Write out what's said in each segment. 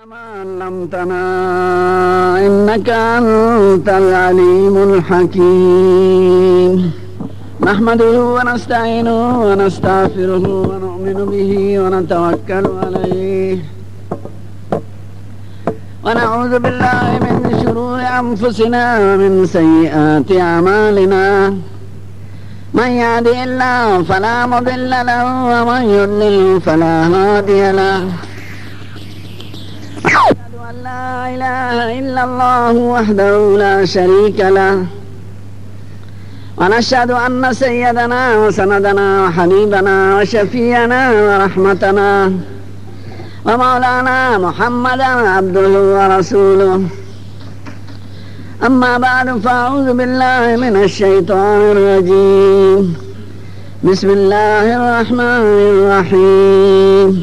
ما علمتنا إنك أنت العليم الحكيم نحمده ونستعينه ونستغفره ونؤمن به ونتوكل عليه ونعوذ بالله من شرور أنفسنا ومن سيئات أعمالنا من يهده الله فلا مضل له ومن يضلل فلا هادي له أشهد أن لا إله إلا الله وحده لا شريك له ونشهد أن سيدنا وسندنا وحبيبنا وشفينا ورحمتنا ومولانا محمدا عبده ورسوله أما بعد فأعوذ بالله من الشيطان الرجيم بسم الله الرحمن الرحيم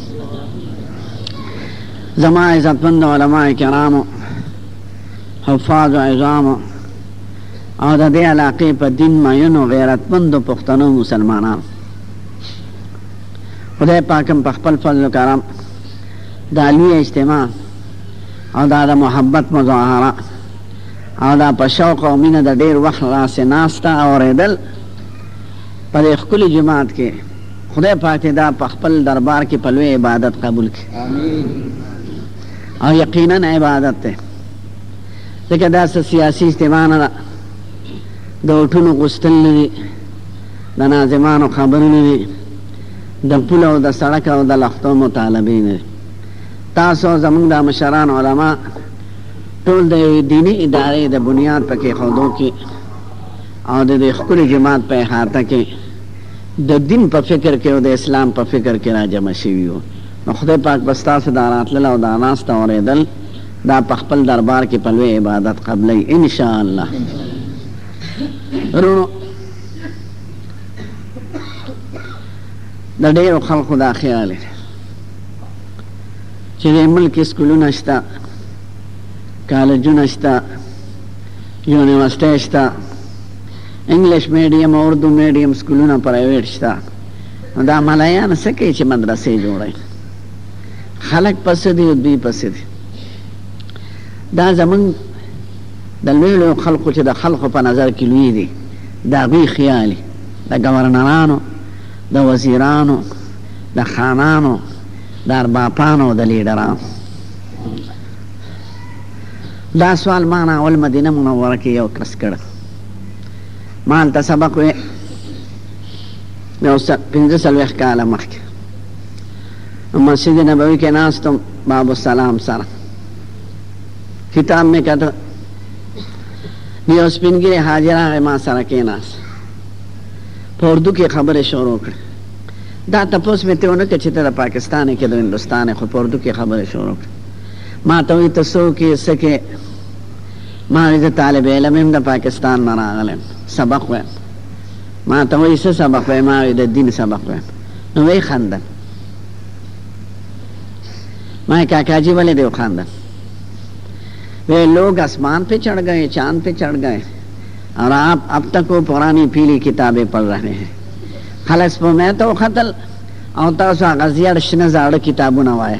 زما عزتمند علماء کرامو حفاظ عظامو او د دې علاقې په دین مینو غیرتمندو پښتنو مسلمانانو خدای پاکم په خپل فضل و کرم دا لوی اجتماع او دا د محبت مظاهره او دا په شوق او مینه د ډیر وخت راس ناسته او ریدل په دې خپل جماعت کې خدای پاک دې دا په خپل دربار کې په لوی عبادت قبول کړي آمین او یقینا عبادت دی ځکه دا څه سیاسي اجتماع نه ده د وټونو غوښتل نه دي د ناظمانو خبرې نه دي د پوله او د سړک او د لښتو مطالبې نه دي تاسو زموږ د مشران علما ټول د یوې دیني ادارې د بنیاد په کېښودو کې او د دې ښکلي جماعت په احاطه کې د دین په فکر کې او د اسلام په فکر کې را جمع شوي یو، نو خدای پاک به ستاسې دا راتلل او دا ناسته او اورېدل دا په خپل دربار کې په لوی عبادت قبلوي ان شاء الله. وروڼو! د ډېرو خلکو دا خیال دی چې دې ملک کې سکولونه شته، کالجونه شته، یونیورسټۍ شته، انګلش میډیم او اردو میډیم سکولونه پرایویټ شته نو دا ملایان څه کوي چې مدرسې جوړوي خلک پسې دي او دوی پسې دي دا زمونږ د لوی لوی خلکو چې د خلکو په نظر کې لوی دي د هغوی خیالي د ګورنرانو د وزیرانو د خانانو د ارباپانو د لیډرانو دا سوال ما نه اول مدینه منوره کې یو کس کړ ما هلته سبق وې یو پنځه څلوېښت کاله مخکې مسجد نبوي کې ناستم باب السلام سره کتاب مې کته د یو سپین ږیری حاجي راغی ما سره کېناست په اردو کې خبرې شروع کړې دا تپوس مې ترې ونه کړ چې ته د پاکستان کې د هندوستان خو په اردو کې خبرې شروع کړې ما ته وایي ته څوک یې څه کې ما وایي زه طالب علم یم د پاکستان نه راغلی یم سبق وایم ما ته وایي څه سبق وایي ما وایي د دین سبق وایم نو ویې خندل ما یې کاکا جي ولې دې وخندل وی لوګ اسمان پې چړ ګئے چاند پې چړ ګئے اور آپ اب تک وہ پرانی پیلی کتابیں پڑھ رہے ہیں خلص په مې ته وختل او تاسو هغه زیړ شنه زاړه کتابونه وایه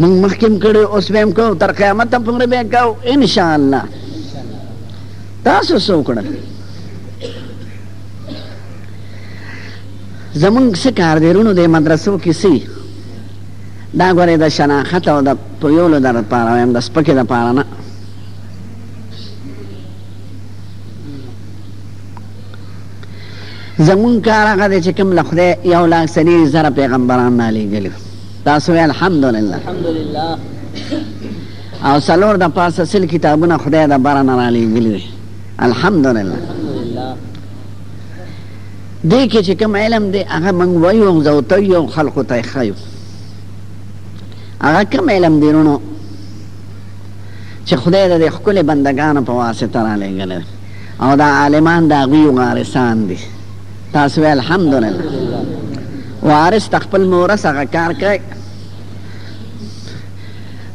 موږ مخکې هم کړی اوس به هم کوو تر قیامته پورې به یې کوو انشاءالله تاسو څه وکړل زمونږ څه کار دی رونو د مدرسو کې څه دا ګورې د شناخت او د پویولو د لپاره وایم د سپکې لپاره نه زمونږ کار هغه دی چې کوم له خدای یو لاک څلېري زره پیغمبران رالیږلي تاسو وی الحمدلله او سلور د پاسه سل کتابونه خدای د بره نه رالیږلي وي الحمدلله دې کې چې کوم علم دی هغه موږ وایو او زوته یو خلقو ته ښایو هغه کوم علم دی رونو چې خدای د خپل بندگانو په واسطه را لېږلی او دا عالمان د هغوی وارثان دي تاسو وی الحمدلله وارث تخپل مور سره کار کوي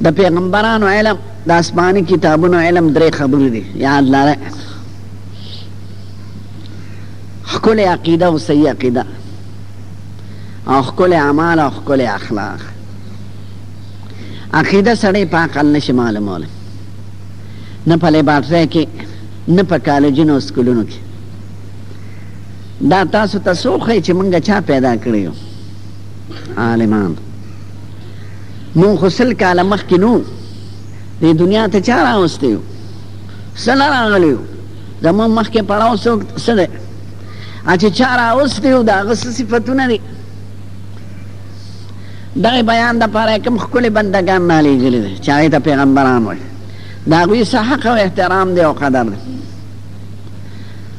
د پیغمبرانو علم د آسماني کتابونو علم درې خبرې دي یاد لره خپل عقیده او صحیح عقیده او خپل اعمال او خپل اخلاق عقیده سړی په عقل نشي معلومول نه په لیبارټرۍ کې نه په کالجونو او سکولونو کې دا تاسو ته څوک ښایي چې مونږ چا پیدا کړی یو؟ عالمان مونږ خو سل کاله مخکې نو دې دنیا ته چا راوستی یو؟ څه نه راغلی یو؟ زمونږ مخکې پړاو څوک څه دی؟ چې چا راوستی یو د هغه څه صفتونه دي؟ دغه بیان دپاره کوم ښکلي بندګان رالیږلي دي چې هغې ته پیغمبران وایي د هغوی څه حق او احترام دی او قدر دی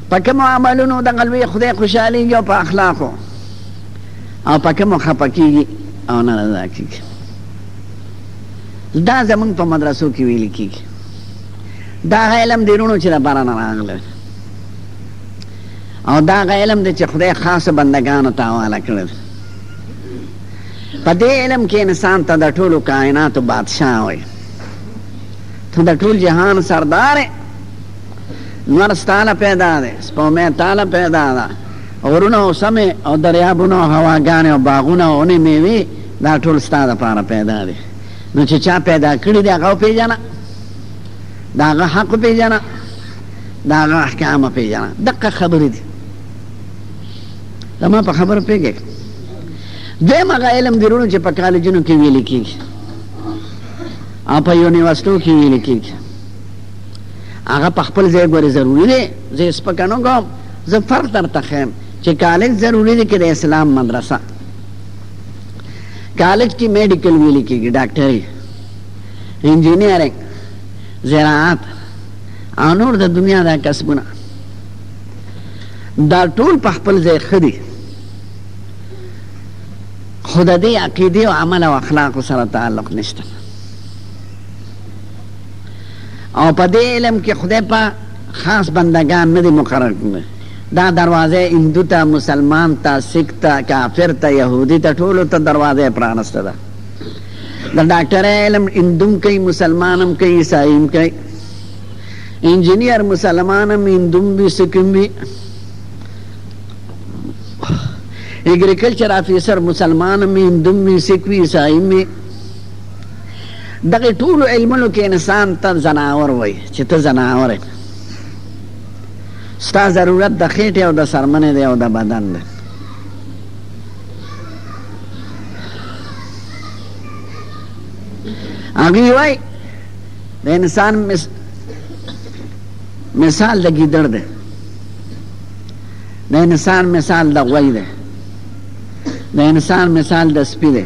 په کومو عملونو دغه لوی خدای خوشحالېږي او په اخلاقو او په کومو خپه کېږي او ناراضه کېږي دا زمونږ په مدرسو کې ویل کېږي دا هغه علم دی وروڼو چې لپاره نه راغلی او دا هغه علم دی چې خدای خاصو بندګانو ته حواله کړی دی په دې علم کې انسان ته د ټولو کائناتو بادشاه وي ته د ټول جهان سردار لمر ستا له پیدا دی، سپومۍ تا له پیدا ده، غرونه او سمې او دریابونه او هواګانې او باغونه او ونې مېوې دا ټول ستا لپاره پیدا دي، نو چې چا پیدا کړي دي هغه وپېژنه، د هغه حق وپېژنه، د هغه احکام وپېژنه. دقه خبرې دي. زما په خبره پوهېږئ؟ دویم هغه علم دي وروڼو چې په کالجونو کې ویل کېږي او په یونیورسټو کې ویل کېږي. هغه په خپل ځای ګورې ضروري دی زه یې سپکه نه کوم زه فرق درته ښیم چې کالج ضروري دی که د اسلام مدرسه کالج کې میډیکل ویلي کېږي ډاکټري انجینیرنګ زراعت او نور د دنیا دا کسبونه دا ټول په خپل ځای ښه دي خو د دې عقیدې او عمل او اخلاقو سره تعلق نشته او په دې علم کې خدای په خاص بندګان نه دي مقرر کړي دا دروازه هندو ته مسلمان ته سکھ ته کافر ته يهودي ته ټولو ته دروازه پرانسته ده د ډاکټرۍ علم هندوم کوي مسلمان هم کوي عیسايي هم کوي انجینیر مسلمان هم هندوم وي سکھ هم وي ایګریکلچر افیسر مسلمان هم هندوم وي سکھ وي عیسايي هم وي دغه ټولو علمونو کې انسان ته ځناور وایي چې ته ځناور یې ستا ضرورت د خېټې او د سرمنې دی او د بدن دی هغوی وایي د انسان مثال د ګیدړ دی د انسان مثال د غوی دی د انسان مثال د سپی دی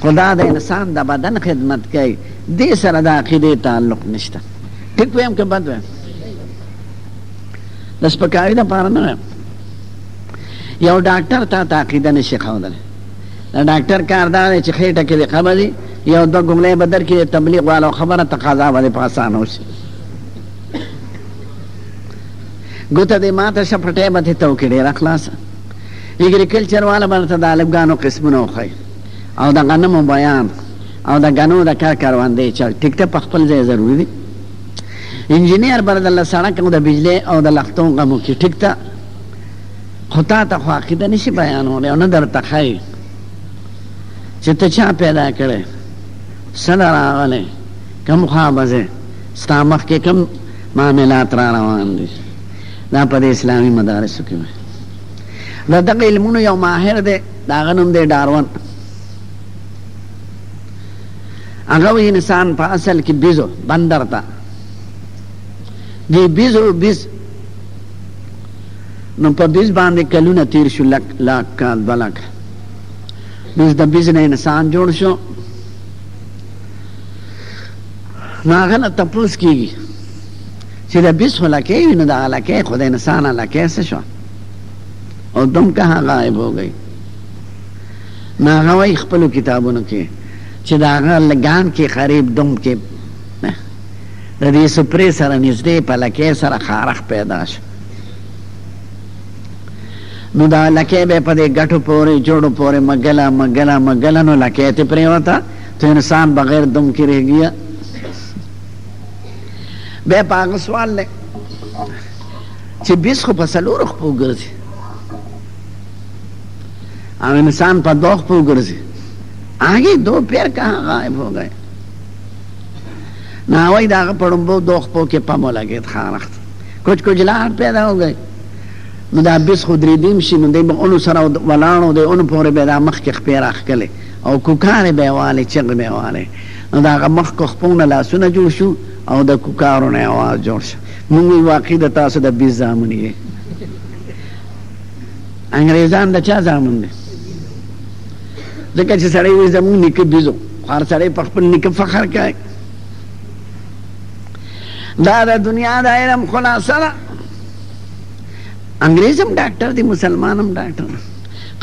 خو دا د انسان د بدن خدمت کوي دې سره د عقیدې تعلق نشته ټیک ویم که بد ویم د سپکاوي لپاره نه ویم یو ډاکټر تا ته عقیده نشي ښودلی د ډاکټر کار دا دی چې خېټه کې دې قبه دي یو دوه ګملې به درکړي د تبلیغ والو خبره تقاضا به دې په اسانه وشي ګوته دې ماته شه پټۍ به دې ته وکړي ډېره خلاصه اګریکلچر والا به درته د الفګانو قسمونه وښایي او د غنمو بيان او د ګنو د کار کروندې چل ټيک ته په خپل ځای ضروري دي. انجنير بر د له سړک او د بجلۍ او د لښتو غمو کې ټيک ته خو تا ته خو عقيده نشي بيانولی او نه درته ښايي چې ته چا پيدا کړی څه له راغلی کوم خوا به ځې ستا مخکې کوم معاملات را روان دي دا په دې اسلامي مدارسو کې د دغه علمونو یو ماهر دی د هغه نوم دی ډارون هغه وایي انسان په اصل کې بیزو بندر ته دی بیزو بیز نو په بیز باندې کلونه تیر شو لک لاک کال دوه لاک بیز د بیز نه انسان جوړ شو نو هغه نه تپوس کېږي چې د بیز خو لکۍ وي نو دغه لکۍ خو د انسان لکۍ څه شوه او تم کها غائب هو ګئ نو هغه وایي خپلو کتابونو کې چې د هغه لګان کې قریب دم کې د دې سپرې سره نږدې په لکۍ سره خارښ پیدا شو نو دا لکۍ به په دې ګټو پورې جوړو پورې مګله مګله مګله نو لکۍ ته پرېوته تو انسان بغیر دم کې رہ ګیا بے پاک سوال لے چې بیس خو په څلورو خپو ګرځي او انسان په دوه خپو ګرځي هغه دو پیر کها غائب هو گئے نو وای دا په ډمبو دوه خپو کې پمو لګید خارخت کچ کچ لار پیدا هو گئے نو دا بیس خو درې دیم شي نو دی به اونو سره ولاړو دی اونو پورې به دا مخ کې خپې راخکلې او کوکارې به والې چغې به والې نو د هغه مخکو خپونه لاسونه جوړ شو او د کوکارو نه اواز جوړ شو مونږ وایو واقعي د تاسو د بیس زامن یې انګریزان د چا زامن دي ځکه چې سړی وایي زموږ نیکه بیزو خو هر سړی په خپل نیکه فخر کوي دا د دنیا د علم خلاصه ده انګریز هم ډاکټر دی مسلمان هم ډاکټر دی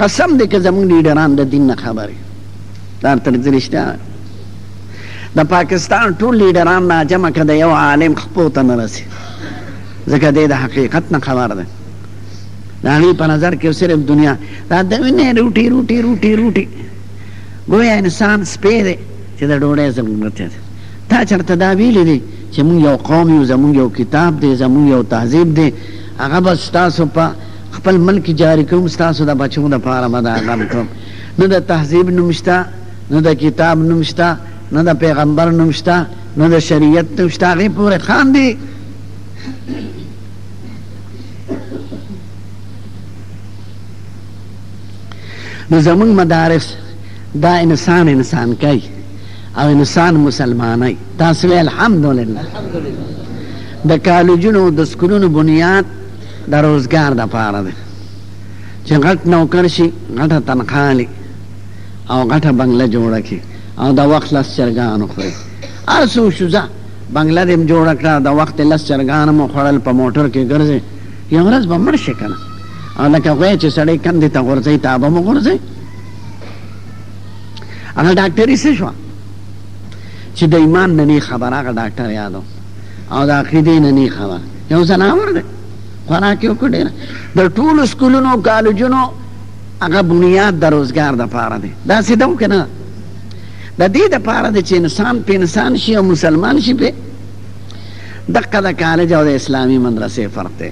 قسم دی که زموږ لیډران د دین نه خبر دا تر رښتیا د پاکستان ټول لیډران را جمع که د یو عالم خپو ته نه رسي ځکه دی د حقیقت نه خبر دی د هغې په نظر کې صرف دنیا دا د وینې روټي روټي روټي روټي ګویا انسان سپی دی چې د ډوډۍ ضرورت دی تا چېرته دا ویلي دی چې موږ یو قوم یو زموږ یو کتاب دی زموږ یو تهذیب دی هغه به ستاسو په خپل ملک جاری کوم ستاسو د بچو دپاره به دا غم کوم نه د تهذیب نوم شته نه د کتاب نوم شته نه د پیغمبر نوم شته نه د شریعت نوم شته هغې پورې خاندي نو زمونږ مدارس دا انسان انسان کوي او انسان مسلمانای تاسو وی الحمدلله د کالجونو د سکولونو بنیاد د روزګار د پاره دی چې غټ نوکر شي غټه تنخواه او غټه بنګله جوړه کړي او د وخت لس چرګان وخوري. هر څه وشو، ځه! بنګله دې هم جوړه کړه، د وخت دې لس چرګان هم وخوړل، په موټر کې ګرځې، یوه ورځ به مړ شې کنه او لکه غوی چې سړی کندې ته غورځوي تا به هم وغورځوي. هغه ډاکټري څه شوه؟ چې د ایمان نه نی خبر هغه ډاکټر یاد و او د عقیدې نه نی خبر یو ځناور دی خوراک یې وکړ ډېر د ټولو سکولونو کالجونو هغه بنیاد د روزګار د پاره دی داسې ده که نه د دې د پاره دی چې انسان په انسان شي او مسلمان شي په دقه د کالج او د اسلامي مدرسې فرق دی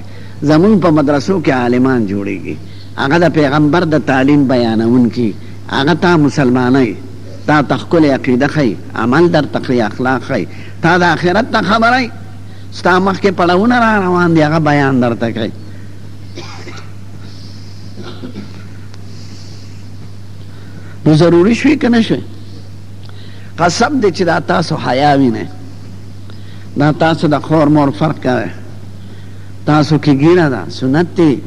زمونږ په مدرسو کې عالمان جوړیږي هغه د پیغمبر د تعلیم بیانونکي هغه تا مسلمانای تا تخکل عقیده خی عمل در تخی اخلاق خی تا د آخرت ته خبرای ستا مخکې پړاونه را روان دي هغه بیان درته کوي نو ضروري شوي که نه شوي قسم دی چې دا تاسو حیا وینئ دا تاسو د خور مور فرق کوي تاسو کې ګیره ده سنت دی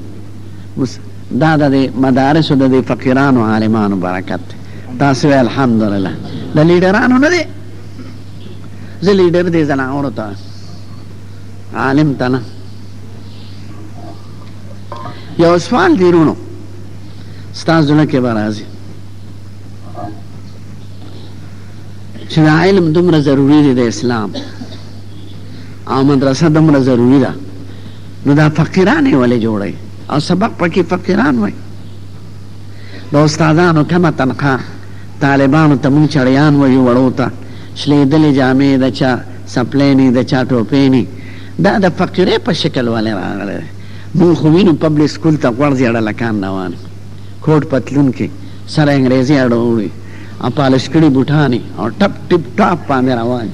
دا د مدارسو د فقیرانو عالمانو برکت دی تاسو الحمدلله د لیډرانو نه دی زه لیډر دی زناورو ته عالم ته نه یو سوال دی رونو ستا زړه کې به راځي چې دا علم دومره ضروري دی د اسلام او مدرسه دومره ضروري ده نو دا فقیران یې ولې جوړوي او سبق پکې فقیران وایي د استادانو کمه تنخواه طالبانو ته مونږ چړیان وایو وړو ته شلېدلې جامې د چا سپلې ني د چا ټوپې ني دا د فقیرې په شکل ولې راغلی دی مونږ خو وینو پبلک سکول ته غوړ زیړه لکان روان وي کوټ پتلون کې سره انګریزي اړو وړي او پالش کړي بوټاني او ټپ ټپ ټاپ باندې روان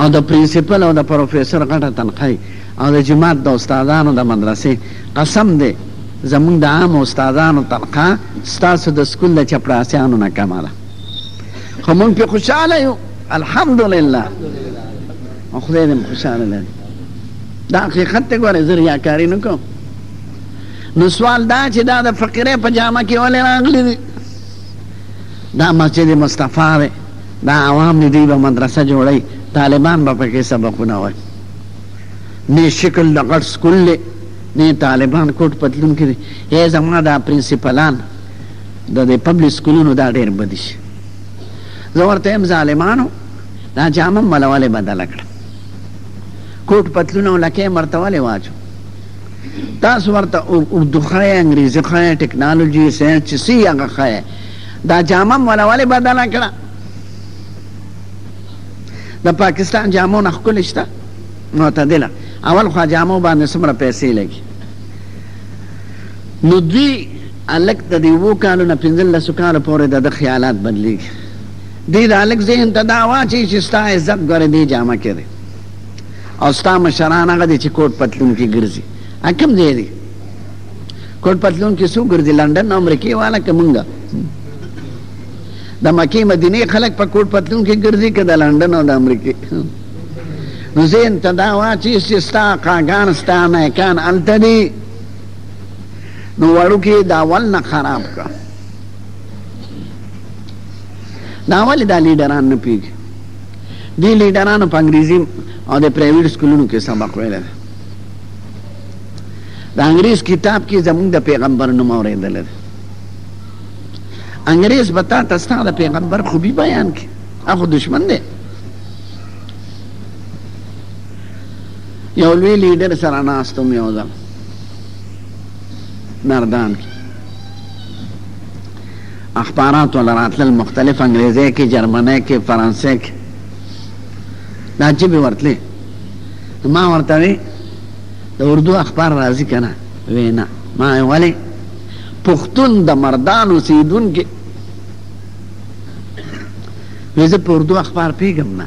او د پرنسپل او د پروفیسور غټه تنخواه او د جماعت د استادانو د مدرسې قسم دی زمونږ د عام استادانو تنخواه ستاسو د سکول د چپړاسیانو نه کمه ده خو مونږ په خوشاله یو الحمدلله او خدای دې خوشاله لري دا حقیقت ته ګوره زه ریاکاري نه کوم نو سوال دا چې دا د فقیرې په جامه کې ولې راغلي دي دا مسجد مصطفی دی دا عوام دي دوی به مدرسه جوړوي طالبان به پکې سبقونه وایي نه شکل د غټ سکول دی نه طالبان کوټ پتلون کې دی ای زما دا پرنسپلان د دې پبلک سکولونو دا ډېر بد شي زه ورته یم ظالمانو دا جامه مله ولې بدله کړه کوټ پتلون او لکۍ یې ورته ولې واچو تاسو ورته اردو ښیې انګریزي ښیې ټکنالوجي ساینس چې څه یې هغه ښیې دا جامه مله ولې بدله کړه د پاکستان جامو نه ښکلې شته معتدله اول خو جامو باندې څومره پیسې لګي نو دوی هلک ته د یوو کالو نه پنځلسو کالو پورې د ده خیالات بدلېږي. دوی د هلک ذهن ته دا واچوي چې ستا عزت ګوره دې جامه کې دی او ستا مشران هغه دي چې کوټ پتلون کې ګرځي. دا کوم ځای دی؟ کوټ پتلون کې څوک ګرځي؟ لنډن او امریکې والا که موږ؟ د مکې مدینې خلک په کوټ پتلون کې ګرځي که د لنډن او د امریکې؟ نو ذهن ته دا واچوي چې ستا اکاګان ستا نیکان هلته دي. نو وړوکی یې د اول نه خراب کړ دا ولې دا لیډران نه پیږي دی لیډرانو په انګریزي او د پرایویټ سکولونو کې سبق ویل دی د انګریز کتاب کې زمونږ د پیغمبر نوم اورېدل دی انګریز به تا ته ستا د پیغمبر خوبي بیان کړي هغه دشمن دی یو لوی لیډر سره ناست وم یو ځل دردان کې اخبارات ولا راتلل مختلف انګریزي کې جرمني کې فرانسې کې دا چې به ورتلې ما ورته وی د اردو اخبار راځي کنه وینا ما ولی پښتون د مردان اوسیدونکي وزه په اردو اخبار پیګم نه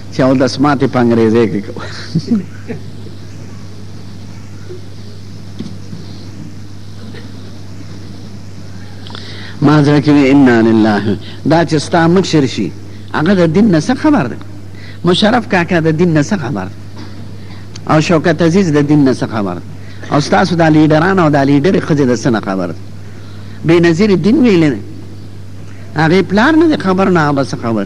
چې اودس ماتې په انګریزۍ کې کوه ما زړه کې وې انا لله دا چې ستا مشر شي هغه د دین نه څه خبر دی مشرف کاکا د دین نه څه خبر دی او شوکت عزیز د دین نه څه خبر دی او ستاسو دا لیډران او دا لیډرې ښځې د څه نه خبر دی بې نظیرې دین ویلی دی هغې پلار نه دی خبر نه هغه به څه خبر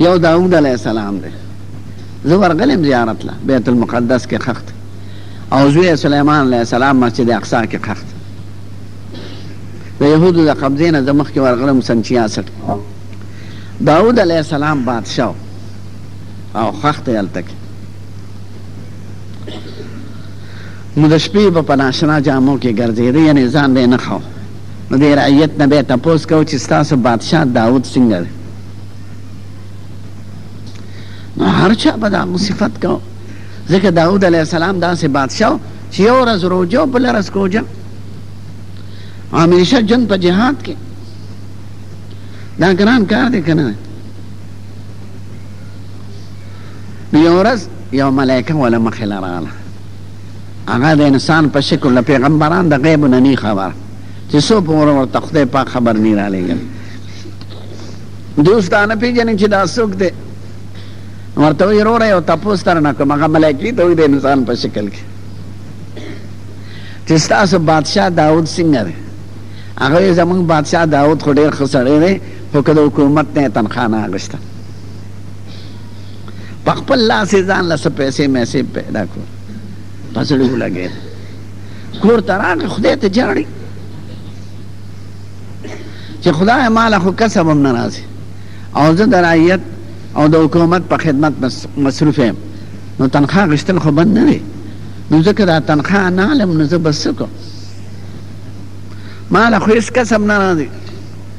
یو داود علیه السلام دی زه ورغلی یم زیارت له بیت المقدس کې ښخ دی او زوی یې سلیمان علیه السلام مسجد اقصا کې ښخ دی د یهودو د قبضې نه زه مخکې ورغلم سن څیاسټ داود علیه السلام بادشاه او ښخ دی هلته کې نو د شپې به په ناشنا جامو کې ګرځېده یعنې ځان به یې نه ښاو نو دې رعیت نه به یې تپوس کاوه چې ستاسو بادشاه داود څنګه دی؟ نو هر چا به د هغه صفت کاوه، ځکه داود علیه السلام داسې بادشاه و چې یو ورځ روژه او بله ورځ کوژه او همیشه ژوند په جهاد کې دا ګران کار دی که نه دی؟ نو یوه ورځ یوه ملایکه وله مخې له راغله هغه د انسان په شکل د پیغمبران د غیب نه نی خبر چې څو په ور ورته خدای پاک خبر نی را لېږل دوی اوس دا نه پېژني چې دا څوک دی ورته وایي وروره یو تپوس درنه کوم هغه ملایکې ته وایي د انسان په شکل کې چې ستاسو بادشاه داود څنګه دی هغه وایي زموږ بادشاه داود خو ډېر ښه سړی دی خو که د حکومت نه یې تنخوا نه اخېسته په خپل لاس یې ځان له څه پیسې میسې پیدا کړو په زړه ولګېد کور ته راغی خدای ته جاړي چې خدای ماله خو کسب هم نه راځي او زه د رعیت او د حکومت په خدمت مصروف یم نو تنخوا غشتل خو بند نه دی نو ځکه دا تنخوا نه علم نو زه بس څه کوم ما له خو هېڅ کسب نه راځي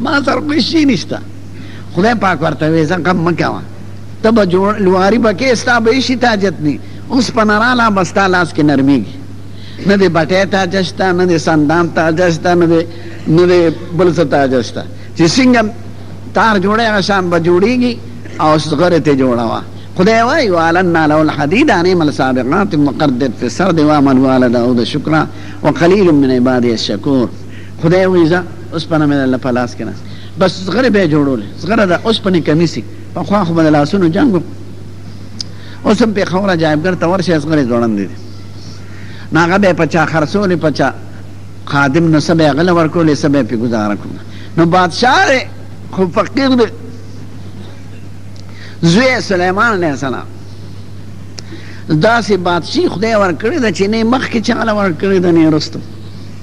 ما سره کوئی شي نشته خدای پاک ورته وې زه غم مکوه ته به جوړ لواري به کې ستا به شي تاجت ني اوس په نراله بس تا لاس کې نرميږي نه دې بټه تاجه شته نه دې سندان تاجه شته نه دې نه دې بل څه تاجه شته چې څنګه تار جوړه هغه شان به جوړيږي او صغره ته جوړوا خدای وای والنا له الحديد عن عمل سابقات مقدر في السرد وعمل والد او د شکر وقليل من عبادي الشكور خدای وایی زه اوسپنه مې لرله په لاس کې ناست بس زغرې به یې جوړولې زغره د اوسپنې کمیسي پخوا خو به د لاسونو جنګ و اوس هم پېښور عجایبګر ته ورشئ زغرې ځوړندې دي نو هغه به یې په چا خرڅولې په چا خادم نو څه به یې هغه له ورکولې څه به یې پرې ګزاره کوله نو بادشاه دی خو فقیر دی زوی یې سلیمان علیه السلام داسې بادشي خدای ورکړې ده چې نه یې مخکې چا له ورکړې ده نه یې وروسته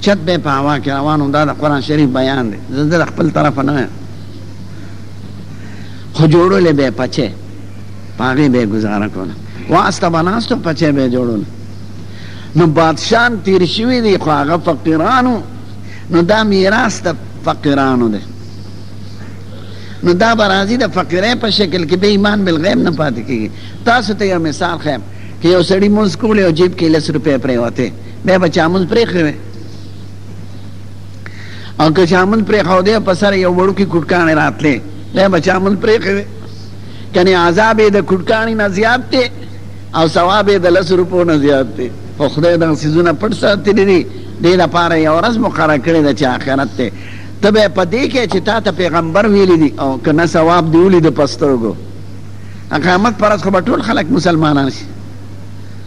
چت دی په هوا کې روان و دا د قرآن شریف بیان دی زه د خپل طرفه نه یم خو جوړولې به پچې په هغې به یې ګزاره کوله واسطه به ناست و پچې به یې جوړول نو بادشان تیر شوي دي خو هغه فقیرانو نو دا میراث د فقیرانو دی نو دا به راځي د فقیرۍ په شکل کې به ایمان بالغیب نه پاتې کېږي تاسو ته یو مثال ښیم که یو سړي مونځ کولی او جیب کې لس روپۍ پرېوتې بیا به چا مونځ پرېښی وی او که چا مونځ پرېښودی په سر یو وړوکی کوټکاڼی راتلی بیا به چا مونځ پرېښی وی کنې عذاب یې د کوټکاڼي نه زیات دی او ثواب یې د لسو روپو نه زیات دی خو خدای دغه څیزونه پټ ساتلي دي دې لپاره یې ورځ مقرره کړې ده چې آخرت دی ته به یې په دې کې چې تا ته پیغمبر ویلي دي او که نه ثواب دې ولید په سترګو قیامت پر ورځ خو به ټول خلک مسلمانان شي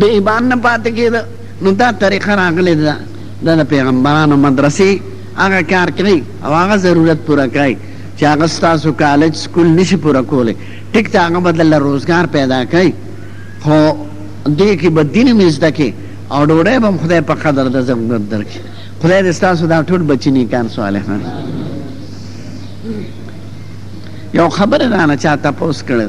د ایمان نه پاتې کیده نو دا طریقه راغلې ده دا د پیغمبرانو مدرسې هغه کار کوي او هغه ضرورت پوره کوي چې هغه ستاسو کالج سکول نشي پوره کولی ټیک ته هغه به دله روزګار پیدا کوي خو دې کې به دین هم زده کې او ډوډۍ به هم خدای په قدر د ضرورت درکړي خدای دې ستاسو دا ټول بچي نیکان صالحان یو خبره رانه چا تپوس کړی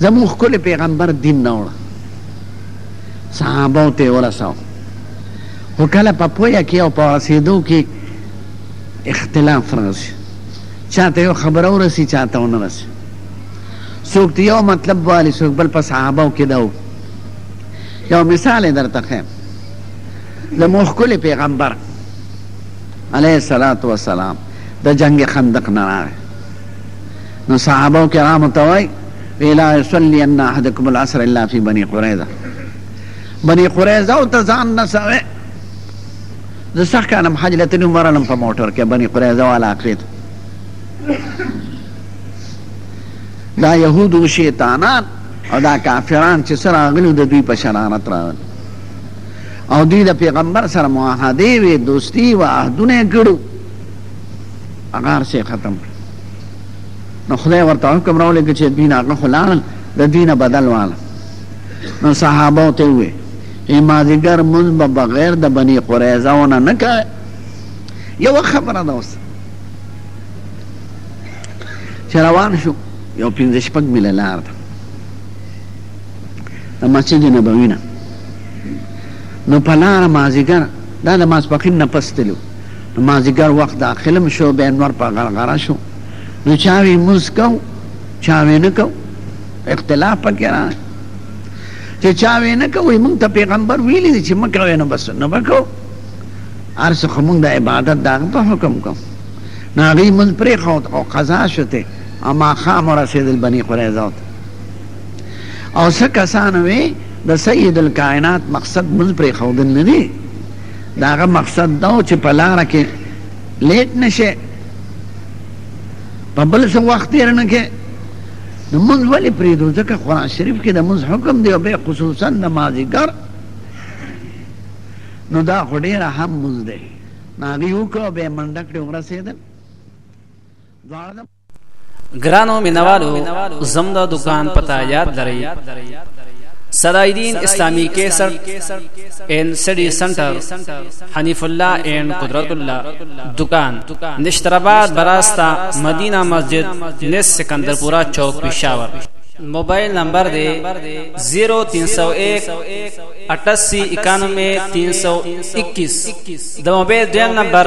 زموږ ښکلی پیغمبر دین راوړ صحابو ته ورساو خو کله په پوهه کې او په رسېدو کې اختلاف راشي چاته یو خبره ورسي چاته ونه رسي څوک ته یو مطلب والی څوک بل په صحابو کې دو یو مثال درته خیم زموږ ښکلی پیغمبر علیه السلام د جنګ خندق نه راغی نو صحابه کرامو ته وای وی لا يصلي ان احدكم العصر الا في بني قريظه بني قريظه او ته ځان نه سوي زه سخت کالم حج لته نو مرلم په موټر کې بني قريظه والا اخرت دا يهود او شیطانان او دا کافران چې سره اغلو د دوی په شرارت راغلي او دوی د پیغمبر سره معاهده وي دوستي و عهدونه کړو هغه هر څه ختم کړ نو خدای ورته حکم راولېږه چې دوی نه هغه خو لاړل د دوی نه بدل واله نو صحابو ته وویل چې مازدیګر مونځ به بغیر د بني قریظه ونه نه کوی یوه خبره ده اوس چې روان شو یو پنځه شپږ میله لار ده د مسجد نبوي نه نو په لاره مازدیګر دا د ماسپښین نه پس تلو د مازیګر وخت داخلم شو بیا نور په غرغره شو نو چاوی موز کو چاوی نه کو اختلاف پکې را چې چاوی نه کو وي مونږ ته پیغمبر ویلی دی چې مکوې نو بس نه بکو ارس خو مونږ د عبادت داغه په حکم کو نو هغه مونږ پرې خو او قضا شته اما خام رسیدل بنی قریظه او څه کسان وي د سید الکائنات مقصد مونږ پرې خو دن نه دی د هغه مقصد دا و چې په لاره کې لیټ نه شي په بل څه وخت تېر نه کړې نو مونځ ولې پرېږدو ځکه قرآن شریف کې د مونځ حکم دی او بیا خصوصا د مازدیګر نو دا خو ډېر اهم مونځ دی نو هغوی وکړو بیا یې منډه کړې ورسېدل دواړه ګرانو مینوالو زموږ دکان پتا یاد لرئ سرایدین اسلامی کیسر این سډی سنټر حنیف الله این قدرت الله دکان نشترآباد براستا مدینه مسجد نس سکندرپورا چوک پېښور موبایل نمبر دی 0301 8891 321 د موبایل دویم نمبر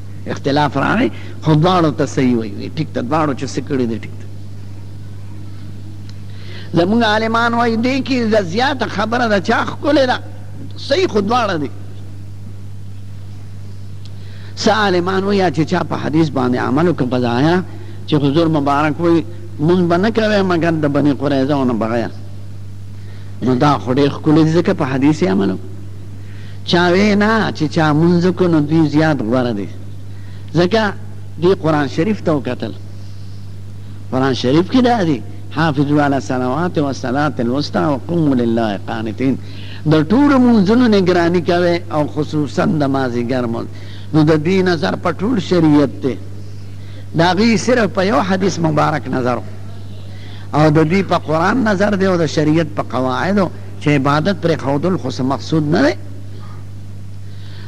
اختلاف راغی خو دواړو ته صحیح ویلي ټیک ده دواړو چې څه کړي دي ټیک ده زموږ عالمان وایي دې کې د زیاته خبره د چا ښکلې ده صحیح خو دواړه دي څه عالمان وایي چې چا په حدیث باندې عمل وکړ په ځایه چې حضور مبارک وایي مونږ به نه کوی مګر د بني قریظه نه بغیر نو دا خو ډېر ښکلې دي ځکه په حدیث یې عمل وکړ چا وینا چې چا مونځ وکړو نو دوی زیات غوره دي ځکه دوی قرآن شریف ته وکتل قرآن شریف کې دا دي حافظو علی صلوات و صلات الوسطا و قومو لله قانتین د ټولو مونځونو نگرانی کوي او خصوصا د مازیګر مونځ نو د دوی نظر په ټول شریعت دی د هغوی صرف په یو حدیث مبارک نظر او د دوی په قرآن نظر دی او د شریعت په قواعدو چې عبادت پرېښودل خو څه مقصود نه دی،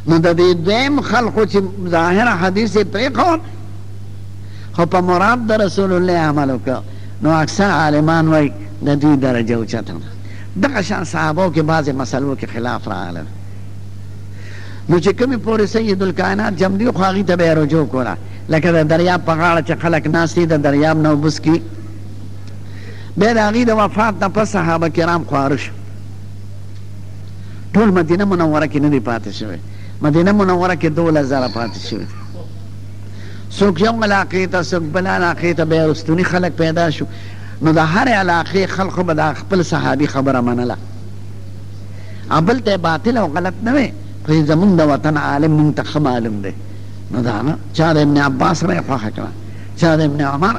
نو د دې دویم خلقو چې ظاهره حدیث یې پرېښود خو په مراد د رسول الله عمل وکړ، نو اکثر عالمان وايي د دوی درجه اوچته ده. دغه شان صحابو کې بعضې مسلو کې خلاف راغلی دی، نو چې کومې پورې سید الکاینات جمع دي خو هغوی ته به یې رجوع کوله، لکه د دریاب په غاړه چې خلک ناست دي د دریاب نه اوبه څښي، بیا د هغوی د وفات نه پس صحابه کرام خواره شو ټول مدینه منوره کې نه دي پاتې شوي مدینه منوره کې دوولس زره پاتې شوي دي څوک یو علاقې ته څوک بل علاقې ته بیا رستوني خلک پیدا شو نو د هر علاقې خلکو به د خپل صحابي خبره منله او بل ته باطل او غلط نه وي خو زمونږ د وطن عالم مونږ ته ښه معلوم دی نو دا نه چا د ابن عباس رای خوښه کړه چا د ابن عمر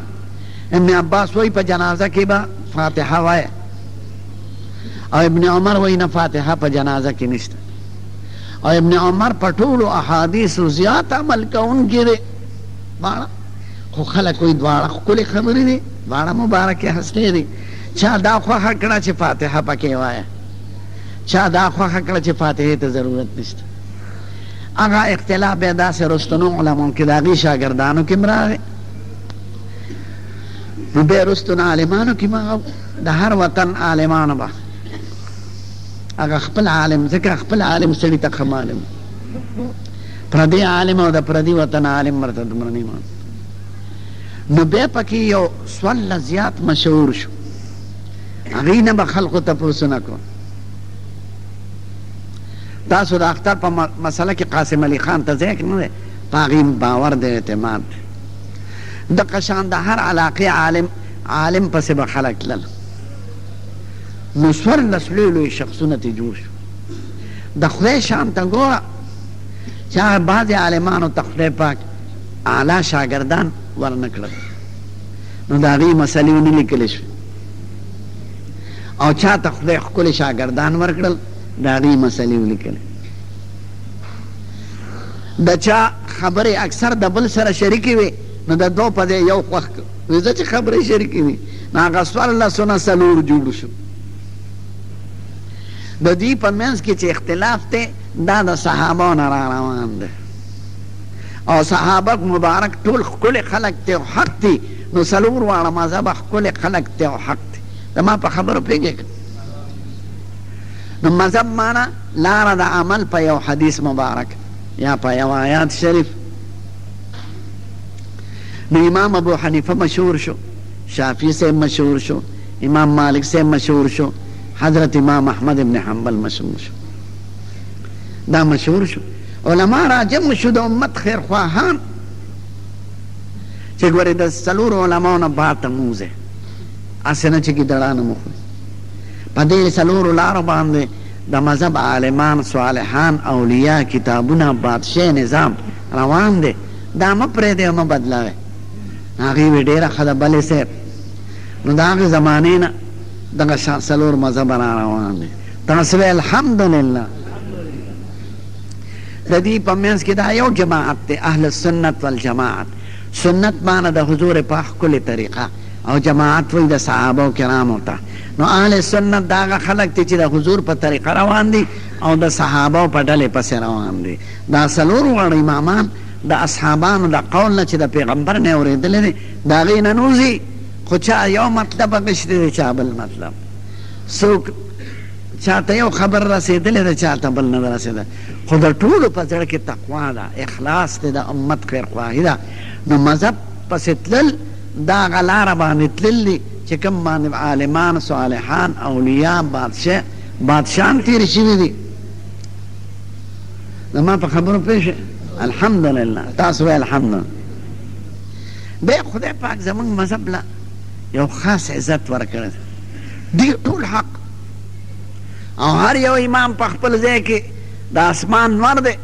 ابن عباس وایي په جنازه کې به فاتحه وایې او ابن عمر وایي نه فاتحه په جنازه کې نشته او ابن عمر په ټولو احادیثو زیات عمل کوونکی دی دواړه خو خلک وایي دواړه ښکلې خبرې دي دواړه مبارکې هستې دي چا دا خوښه کړه چې فاتحه پکې وایه چا دا خوښه کړه چې فاتحې ته ضرورت نشته هغه اختلاف بیا داسې رستنو علمو کې د هغې شاګردانو کې هم راغی نو بیا رستو نه عالمانو کې ما د هر وطن عالمانو به هغه خپل عالم ځکه خپل عالم سړي ته ښه معلوم پردی عالم او د پردی وطن عالم مرته دومره نه معلوم نو بیا پکې یو سوال زیات مشهور شو هغې نه به خلکو تپوسونه کو تاسو د اختر په مسله کې قاسم علي خان ته ځای نه دی په هغې باور دی اعتماد دی دقه شان د هر علاقې عالم عالم پسې به خلک تلل نو څوارلس لوی لوی شخصونه ترې جوړ شو د خدای شان ته ګوره چې هغه بعضې عالمانو ته خدای پاک اعلی شاګردان ورنه کړل نو د هغوی مسلې ونه لیکلی شوې او چا ته خدای ښکلي شاګردان ورکړل د هغوی مسلې ولیکلې د چا خبرې اکثر د بل سره شریکې وې، نو د دوه په ځای یو خوښ کړ. وایي ځکه چې خبرې شریکې وې، نو هغه څوارلسو نه څلور جوړ شو. د دوی په منځ کې چې اختلاف دی، دا د صحابو نه را روان دی او صحابه مبارک ټول ښکلي خلک دي او حق دي، نو څلور واړه مذهبه ښکلي خلک دي او حق دي. زما په خبرو پوهېږئ که نه؟ نو مذهب مانا. لاره د عمل په یو حدیث مبارک یا په یو آیات شریف نو امام ابو حنیفه مشهور شو، شافعي صاحب مشهور شو، امام مالک صاحب مشهور شو، حضرت امام احمد ابن حنبل مشهور شو. دا مشهور شو علما راجمع شو د امت خیرخواهان چې ګورې د څلورو علماو نه باټه مه وځئ، هسې نه چې ګیدړان مو خوري، په دې څلورو لارو باندې د مذهب عالمان صالحان اوليا کتابونه بادشاهی نظام روان دی دا مه پريږدی او مه بدلوی هغی وی ډيره ښه ده بله صاحب نو د هغی زمانی نه دغه شان څلور مذهبه را روان دی تاسو وی الحمدلله د دی په منځ کی دا يو جماعت دی اهل السنت والجماعت سنت معنی د حضور پاک ښکلی طريقه او جماعت وی د صحابه کرامو ته نو اهل سنت دا هغه خلک دي چې د حضور په طریقه روان دي او د صحابو په ډلې پسې روان دي. دا څلور واړه امامان د اصحابانو د قول نه چې د پېغمبر نه یې اورېدلی دی، د هغې نه نوځي، خو چا یو مطلب غشتی دی، چا بل مطلب. څوک چا ته یو خبر رسېدلی دی، چا ته بل نه ده رسېدلې. خو د ټولو په زړه کې تقوا ده، اخلاص دی، د امت خیرخواهي ده. نو مذهب پسې تلل، دا هغه لاره باندې تلل دي چې کوم باندې عالمان، صالحان، اولياء، بادشاه، بادشاهان تېر شوي دي. زما په خبرو پوه شوې؟ الحمدلله تاسو وایئ الحمدلله. بیا خدای پاک زموږ مذهب له یو خاص عزت ورکړی دی ټول حق او هر یو امام په خپل ځای کې د اسمان نور دی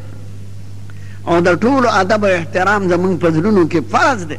او د ټولو ادب او احترام زموږ په زړونو کې فرض دی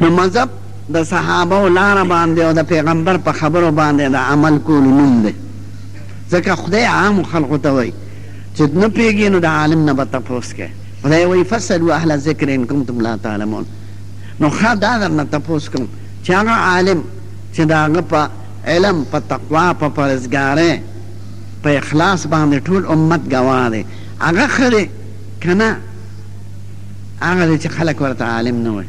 نو مذهب د صحابو لاره باندې او د پیغمبر په خبرو باندې د عمل کولو نوم دی ځکه خدای عامو خلقو ته وایي چې نه پوهېږې نو د عالم نه به تپوس کوې خدای وایي فسألو اهل ذکر ان کنتم لا تعلمون نو ښه دا درنه تپوس کوم چې هغه عالم چې د هغه په علم په تقوا په پرهېزګارۍ په اخلاص باندې ټول امت ګواه دی هغه ښه دی کنه هغه دی چې خلک ورته عالم نه وایي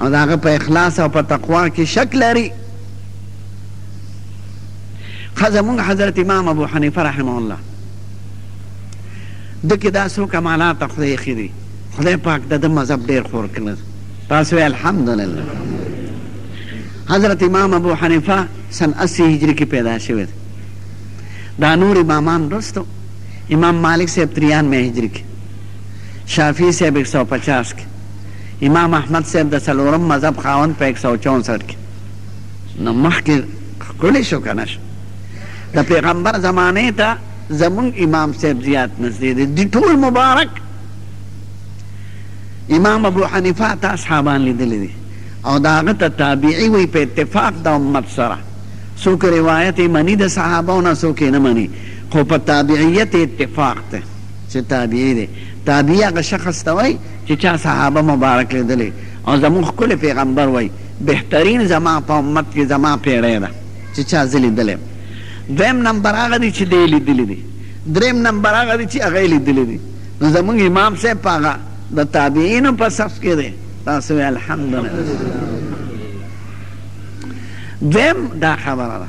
او د هغه په اخلاص او په تقوا کې شک لري خو زموږ حضرت امام ابو حنیفه رحمه الله ده کې دا څو کمالات خدای یې ښي دي خدای پاک د ده مذهب ډېر خور کړی تاسو یې الحمدلله حضرت امام ابو حنیفه سن اسی هجري کې پیدا شوی دا نور امامان وروسته امام مالک صاحب تریانوې هجري کې، شافعي صاحب ایک سو پچاس کې، امام احمد صاحب د څلورم مذهب خاوند په ایک سو چونسټ کې. نو مخکې ښکلې شو کنه شو د پیغمبر زمانې ته زمونږ امام صاحب زیات نزدې دی دی ټول مبارک امام ابو حنیفه ته اصحابان لیدلی دی او د هغه ته تابعي وي په اتفاق د امت سره څوک روایت یې مني د صحابو نه څوک یې نه مني خو په تابعیت اتفاق دی چې تابعي دی، تابعي هغه شخص ته وايي چې چا صحابه مبارک ليدلي او زموږ ښکلی پيغمبر وايي، بهترين زما په امت کې زما پېړۍ ده چې چا زه ليدلی يم، دويم نمبر هغه دي چې دی ليدلي دي، دريم نمبر هغه دي چې هغه يې ليدلي دي، نو زموږ امام صاحب په هغه د تابعينو په صف کې دی، تاسو ووايئ الحمدلله. دويم دا خبره ده.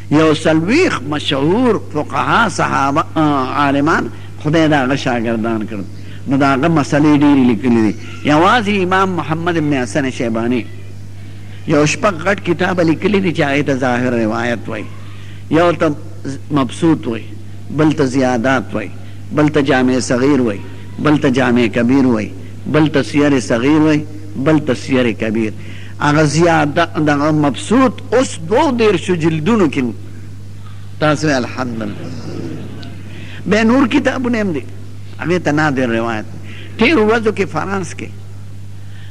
یو څلوېښت مشهور فقها صحابه عالمان خدای د هغه شاګردان کړل نو د هغه مسئلې ډېرې لیکلې دي یوازې امام محمد ابن حسن شیباني یو شپږ غټ کتابه لیکلي دي چې هغې ته ظاهر روایت وایي یو ته مبسوط وایي بل ته زیادات وایي بل ته جامع صغیر وایي بل ته جامع کبیر وایي بل ته سیر صغیر وایي بل ته سیر کبیر هغه زیاته دغه مبسوط اوس دوو دېرشو جلدونو کې تاسو یې الحمدالله بیا نور کتابونه هم دي هغې ته نادر روایت تېرو ورځو کې فرانس کې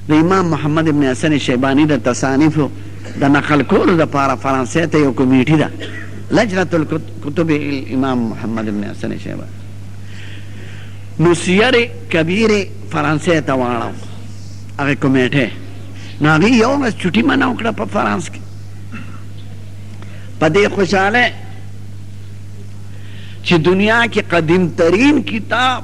د امام محمد ابن حسن شیباني د تصانیفو د نقل کولو لپاره فرانسې ته یو کمیټي ده لجنه الکتب امام محمد ابن حسن شیباني نو سیر کبیر فرانسې ته واړو هغه کمیټه نو هغه یو ورځ چټي منع وکړه په فرانس کې په دې خوشاله چې دنیا کې قدیم ترین کتاب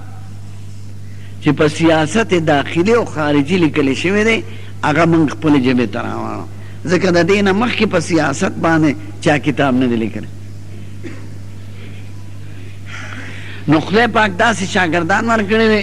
چې په سیاست داخلي او خارجي لیکل شوی دی هغه موږ خپل جبه ته راوړو ځکه د دې نه مخکې په سیاست باندې چا کتاب نه دی لیکلی نو خدای پاک داسې شاګردان ورکړي دي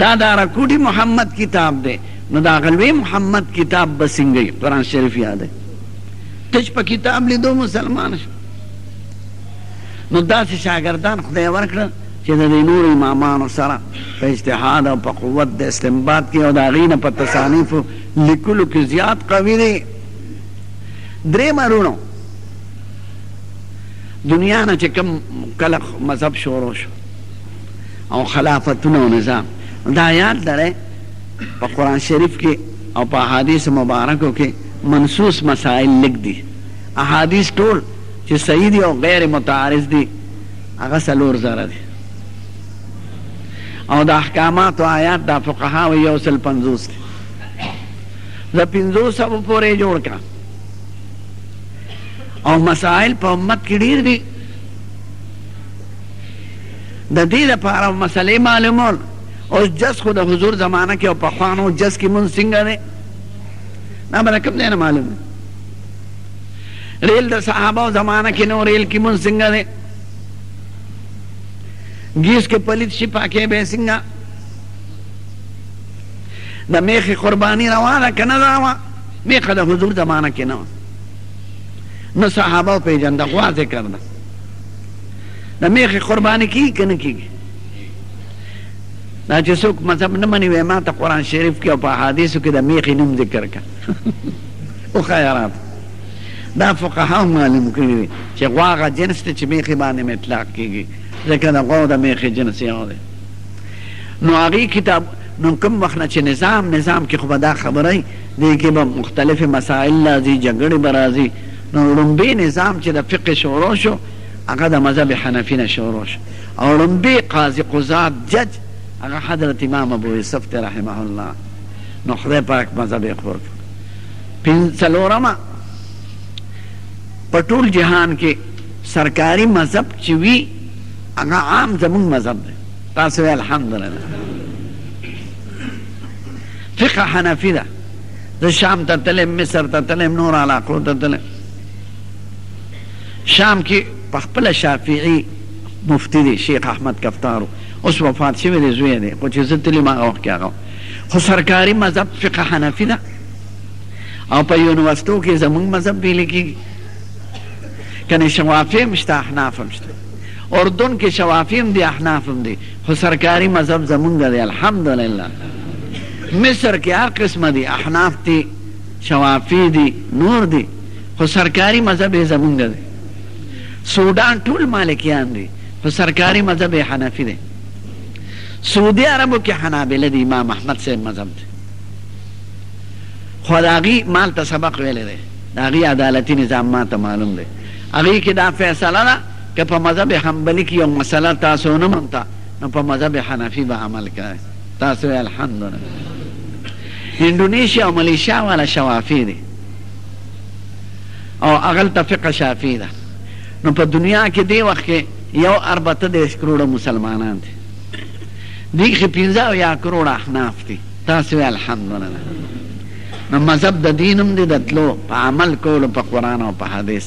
دا د ارکوټي محمد کتاب دی نو د هغه لوی محمد کتاب به څنګه وي قرآن شریف یادوي ته چې په کتاب لیدو مسلمان شو نو داسې شاګردان خدای ورکړل چې د دې نورو امامانو سره په اجتهاد او په قوت د استنباط کې او د هغې نه په تصانیفو لیکلو کې زیات قوي دی درې مرونو دنیا نه چې کوم کله مذهب شروع شو او خلافتونه او نظام دا یاد لرئ په قرآن شریف کې او په احادیث مبارکو کې منصوص مسائل لږ دي احادیث ټول چې صحیح دي او غیر متعارض دي هغه څلور زره دي او د احکاماتو آیات د فقهاو یو سل پنځوس دي د پنځو سوو پورې جوړ کړه او مسائل په امت کې ډېر دي د دې لپاره مسئلې معلومول اوس جز خو د حضور زمانه کې او پخوا نو جز کې مونځ څنګه دی دا به د کوم ځای نه معلوم دی ریل د صحابه زمانه کې نو ریل کې مونځ څنګه دی ګیس کې پلیت شي پاکې به څنګه د میخې قرباني روا ده که نه روا میخه د حضور زمانه کې نه وه نه صحابه پېژنده غوا ذکر ده د میخې قرباني کیږي که نه کیږي دا چې څوک مذهب نه مني وایي ما ته قرآن شریف کې او په احادیثو کې د میخې نوم ذکر کړه وښایه راته دا فقهاو معلوم کړي دي چې غوا هغه جنس دی چې میخې باندې مې اطلاق کیږي ځکه د غواو د میخې جنس یو دی نو هغې کتاب نو کوم وخت نه چې نظام نظام کې خو به دا خبره وي دې کې به مختلفې مسایل راځي جګړې به راځي نو ړومبی نظام چه د فقه شروع شو هغه د مذهب حنفی نه شروع شو او ړومبی قاضی قضات جج هغه حضرت امام ابو یوسف دی رحمه الله نو خدای پاک مذهب یې خور کړ پن څلورمه په ټول جهان کې سرکاري مذهب چې وي هغه عام زمونږ مذهب دی تاسو الحمدلله فقه حنفي ده زه شام ته تللی یم، مصر ته تللی یم، نورو علاقو ته تللی یم. شام کې په خپله شافعي مفتي دی شیخ احمد کفتار و، اوس وفات شوی دی، زوی یې دی، خو چې زه تللی یم هغه وخت کې هغه و. خو سرکاري مذهب فقه حنفي ده او په یونیورسټو کې زموږ مذهب ویل کېږي، کنې شوافع هم شته، احناف هم شته. اردن کې شوافع هم دي، احناف هم دي. خو سرکاري مذهب زمونږ دی الحمدلله مصر کې هر قسمه دي احناف دي شوافي دي نور دي خو سرکاري مذهب یې زمونږ دی سودان ټول مالکیان دي خو سرکاري مذهب یې حنفي دی سعودي عربو کې حنابله دي امام احمد صاحب مذهب دی خو د هغوی مال ته سبق ویلی دی د هغوی عدالتي نظام ما ته معلوم دی هغوی کې دا فیصله ده که په مذهب حنبلي کې یو مسئله تاسو ونه منته نو په مذهب حنفي به عمل کوئ تاسو وایئ الحمدلله انډونیشیا او ملیشیا والا شوافي دي او هغلته فقه شافعي ده نو په دنیا کې دې وخت کې یو ارب اته دېرش کروړه مسلمانان دي دې کښې پنځه اویا کروړه احناف دي تاسو وایئ الحمدلله نو مذهب د دین هم دی د تلو په عمل کولو په قرآن او په حدیث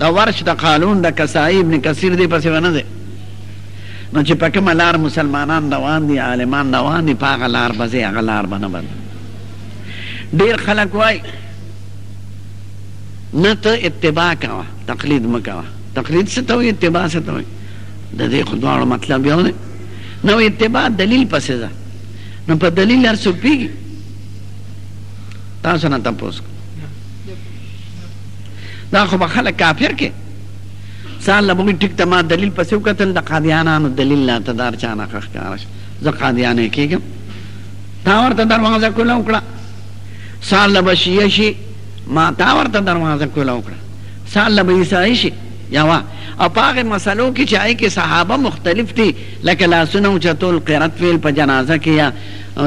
د ورش د قانون د کسائی ابن کثیر دې پسې ونه ځې نو چې په کومه لار مسلمانان روان دي عالمان روان دي په هغه لار به ځې هغه لار به نه بدلوې ډېر خلک وایي نه ته اتباع کوه تقلید مه کوه تقلید څه ته وایي اتباع څه ته وایي د دې خو دواړو مطلب یو دی نو اتباع دلیل پسې ځه نو په دلیل هر څوک پوهېږي تاسو نه تپوس دا خو به خلک کافر کې سال له بوګي ټیک ته ما دلیل پسې وکتل د قادیانانو دلیل لا ته دار چا نه ښکار شو زه قادیانې کېږم تا ورته دروازه کوله وکړه سال له بشیه شي ما تا ورته دروازه کوله وکړه سال له عیسی شي یوا او په هغه مسلو کې چې آی کې صحابه مختلف دي لکه لاسونه او چتول قرات ویل په جنازه کې یا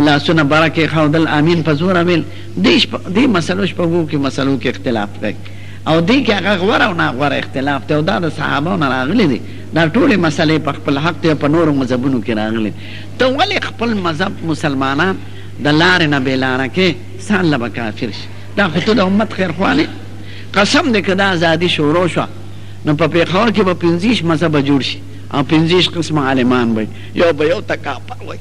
لاسونه برکه خودل امین په زور ویل دې شپه دې مسلو شپږو کې مسلو کې اختلاف دی او دې کې هغه غوره او ناغوره اختلاف دی او دا د صحابو نه راغلي دي دا ټولې مسلې په خپل حق دي او په نورو مذهبونو کې راغلي دي ته ولې خپل مذهب مسلمانان د لارې نه بې لاره کې ستا الله به کافر شي دا خو ته د امت خیرخواه نه قسم دې که دا ازادي شروع شوه نو په پېښور کې به پنځویشت مذهبه جوړ شي او پنځویشت قسمه عالمان به یو به یو ته کافر وایي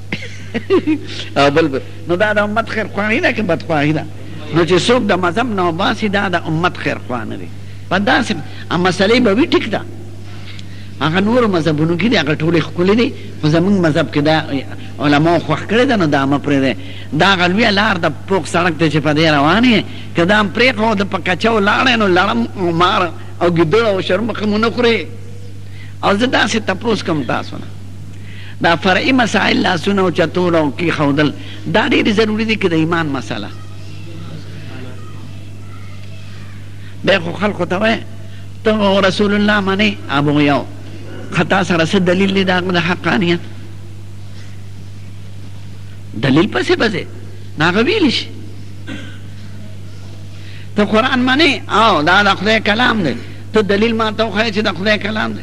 او بل به نو دا د امت خیر خواهي ده که بد خواهي ده؟ نو چې څوک د مذهب نه وباسي دا د امت خیر خواه نه دی په داسې هم مسلې به وي ټیک ده هغه نورو مذهبونو کې دي هغه ټولې ښکلې دي خو زمونږ مذهب کې دا علماو خوښ کړې ده نو دا مه پرېږدی دا هغه لویه لار ده پوخ سړک دی چې په دې روان یې که دا هم پرېښود په کچه ولاړی نو لړم او مار او ګیدړ او شرمښه مو نه خورې او زه داسې تپوس کوم تاسو نه دا فرعي مسائل لاسونه او چتور او کیښودل دا ډیر ضروري دي که د ایمان مسئله دی خو خلکو ته وایې ته رسول الله منې ابو یو که تا سره څه دلیل دی د هغه د حقانیت دلیل پسې به ځې نو هغه ویلی شي ته قرآن منې او دا د خدای کلام دی ته دلیل ما ته وښایه چې د خدای کلام دی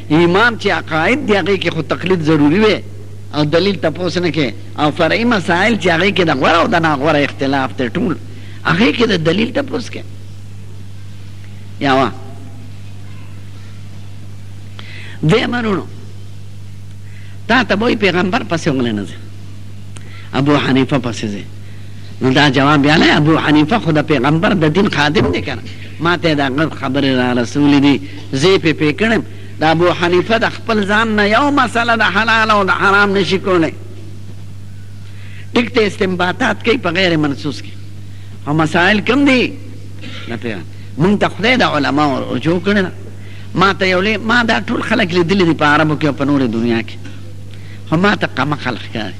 امام چی عقاید دی هغی کی خو تقلید ضروری وی او دلیل تپوس نه کی او فرعی مسایل چی هغی کی د غوره او د نا غوره اختلاف دی ټول هغی کی د دلیل تپوس کی یوه دویم ورونو تا ته وای پیغمبر پسې ولې نه ځې ابو حنیفه پسې ځې نو دا جواب یاله ابو حنیفه خو د پیغمبر د دین خادم دی کنه ما ته دا غلط خبرې را رسولې دي زه یې پرې پوه کړم، د ابو حنیفه د خپل ځان نه یوه مسئله د حلال او د حرام نه شي کولای ټیک ته استنباطات کوي په غیر منصوص کې او مسائل کوم دي نه پوهېږم مونږ ته خدای د علماو رجوع کړې ده ما ته یو لوی ما دا ټول خلک لیدلي دي په عربو کې او په نورې دنیا کې خو ما ته قمقل ښکاري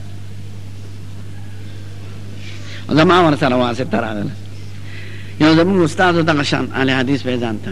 زما ورسره واسطه راغله یو زموږ استاد دغه شان اهل حدیث به یې ځان ته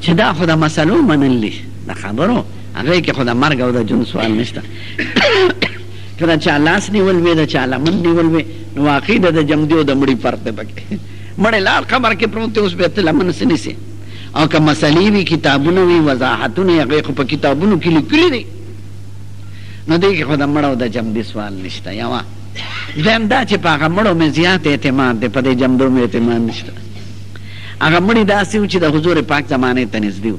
چې دا خو د مسلو منل دي د خبرو هغه کې خو د مرګ او د جون سوال نشته که د چا لاس نیول وي د چا لمن نیول وي نو واقعي د جمدي او د مړي فرق دی پکې مړی لار قبر کې پروت دی اوس بیا ته لمن څه نیسې او که مسلې وي کتابونه وي وضاحتونه یې هغې خو په کتابونو کې لیکلي دي نو دې کې خو د مړ او د جمدي سوال نشته یوه دویم دا چې په هغه مړو مې زیات اعتماد دی، په دې جمدو مې اعتماد نشته. هغه مړي داسې وو چې د حضور پاک زمانې ته نږدې وو.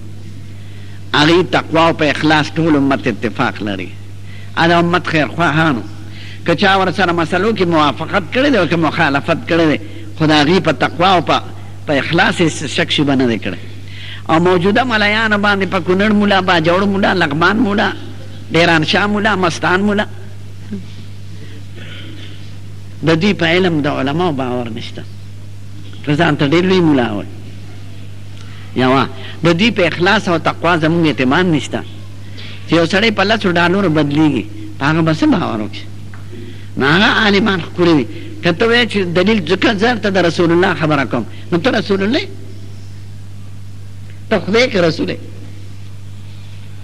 هغوی تقوا او په اخلاص ټول امت اتفاق لري. هغه د امت خیرخواهان وو. که چا ورسره مسلو کې موافقت کړی دی او که مخالفت کړی دی، خو د هغوی په تقوا او په په اخلاص یې څه شک شبه نه دی کړی. او موجوده ملایانو باندې په کونړ ملا، باجوړ ملا، لغمان ملا، ډیرانشاه ملا، مستان ملا، د دوی په علم د علماو باور نشته که ځان ته ډېر لوی ملا وایي یوه د دوی په اخلاص او تقوا زموږ اعتماد نشته چې یو سړی په لسو ډالرو بدلیږي په هغه به څه باور وکړي نو هغه عالمان ښکلي وي که ته وایې چې دلیل ځکه زه درته د رسول الله خبره کوم نو ته رسول الله ته خدای که رسول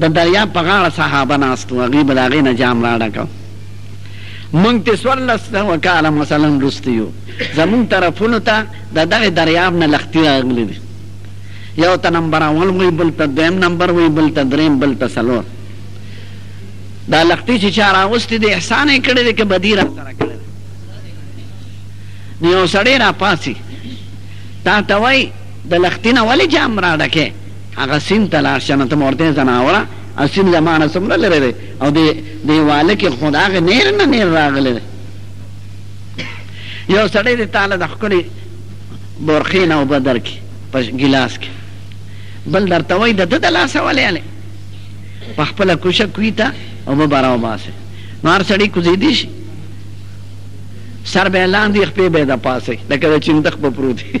د دریاب په غاړه صحابه ناست وو، هغوی به د هغې نه جام راډکاوه. موږ ترې څوارلس سوه کاله مثلاً وروسته یو، زموږ طرفونو ته د دغه دریاب نه لښتي راغلي دي، یو ته نمبر اول وایي، بل ته دویم نمبر وایي، بل ته درېیم، بل ته څلور. دا لښتي چې چا راوستي دي، احسان یې کړی دی که بدي یې راسره کړې ده؟ نو یو سړی راپاڅي، تا ته وایي، د لښتي نه ولې جام راډکوې؟ هغه سیند ته لاړ شه، نو ته به ورته وایې، ځناوره! او سیند له ما نه څومره لرې دی؟ او دې، دې واله کې خو د هغې نېر نه نېر راغلی دی. یو سړی دې تاله د ښکلې بورقې نه اوبه درکړي، په ګیلاس کې، بل درته وایي، د ده د لاسه ولیالې، په خپله کوشه کوي ته اوبه به راوباسې. نو هر سړی کوزېدی شي، سر به یې لاندې وي، خپې به یې د پاسه وي، لکه د چینتښ په پروت وي.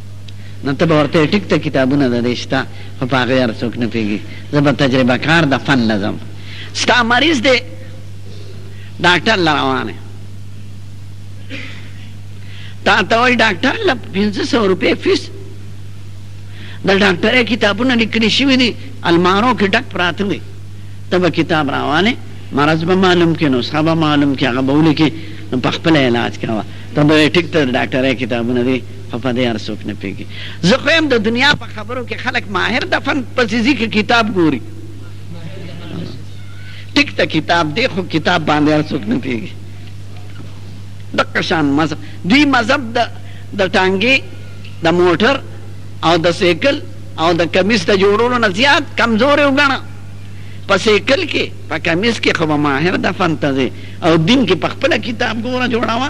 نو ته به ورته وایې ټیک ده کتابونه د دې شته خو په هغوی هر څوک نه پوهېږي، زه به تجربه کار د فن له ځم. ستا مریض دی ډاکټر له روان یې تا ته وایي ډاکټر له پنځه سوه روپۍ فیس د ډاکټرۍ کتابونه لیکل شوي دي المارو کې ډک پراته دي ته به کتاب راوالې مرض به معلوم کې نسخه به معلوم کې هغه به ولیکې نو په خپله علاج کوه ته به یې ټیک ته د ډاکټرۍ کتابونه دي خو په دې هر څوک نه پوهېږي. زه خو یم د دنیا په خبرو کې خلک ماهر د فن پسې ځي که کتاب ګوري؟ ټیک ده کتاب دی خو کتاب باندې هر څوک نه پوهېږي. دغه شان مذهب دوی مذهب د د ټانګې، د موټر او د سیکل او د کمیس د جوړولو نه زیات کمزوری وګڼه. په سیکل کې، په کمیس کې خو به ماهر د فن ته ځې او دین کې په خپله کتاب ګوره جوړوه.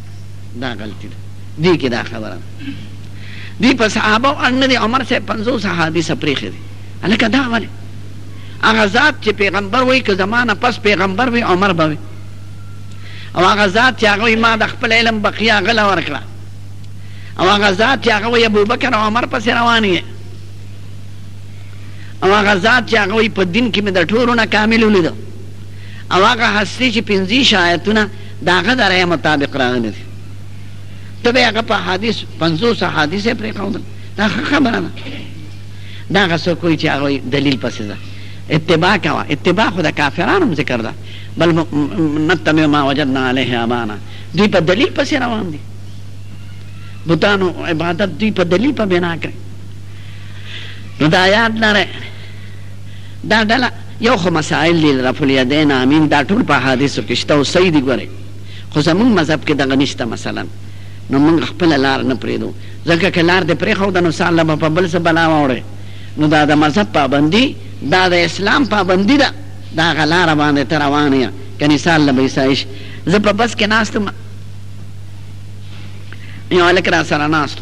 دا غلطی ده دی کی دا خبره ده دی په صحابو اړ ندی عمر صاحب پنځوس احادیث پریښی دی هلکه دا ولی هغه ذات چی پیغمبر وای که زما نه پس پیغمبر وی عمر به وی او هغه ذات چی هغه وی ما د خپل علم بقیه هغه له ورکړه او هغه ذات چی هغه وی ابوبکر او عمر پسې روان یې او هغه ذات چی هغه وی په دین کی مې د ټولو نه کامل ولیده او هغه هستی چی پنځه شایتونه د هغه د رأی مطابق راغلي دي ته به هغه په احادیث پنځوس احادیث یې پرېښودل دا ښه خبره ده دا هغه څوک وایي چې هغوی دلیل پسې ځه اتباع کوه اتباع خو د کافرانو هم ذکر ده بل نتبع ما وجدنا علیه آبانا دوی په دلیل پسې روان دي بتانو عبادت دوی په دلیل په بنا کوي نو دا یاد لرئ دا ډله یو خو مسائل دی رفع الیدین آمین دا ټول په احادیثو کې شته او صحیح دي ګورئ خو زموږ مذهب کې دغه نشته مثلا نو موږ خپله لار نه پریږدو ځکه که لار دې پریښوده نو ستا له به په بل څه بلا واوړی نو دا د مذهب پابندي دا د اسلام پابندي ده د هغه لاره باندې ته روان یه که نصال له به عیسايي شي زه په بس کې ناست وم یو هلک راسره ناست و.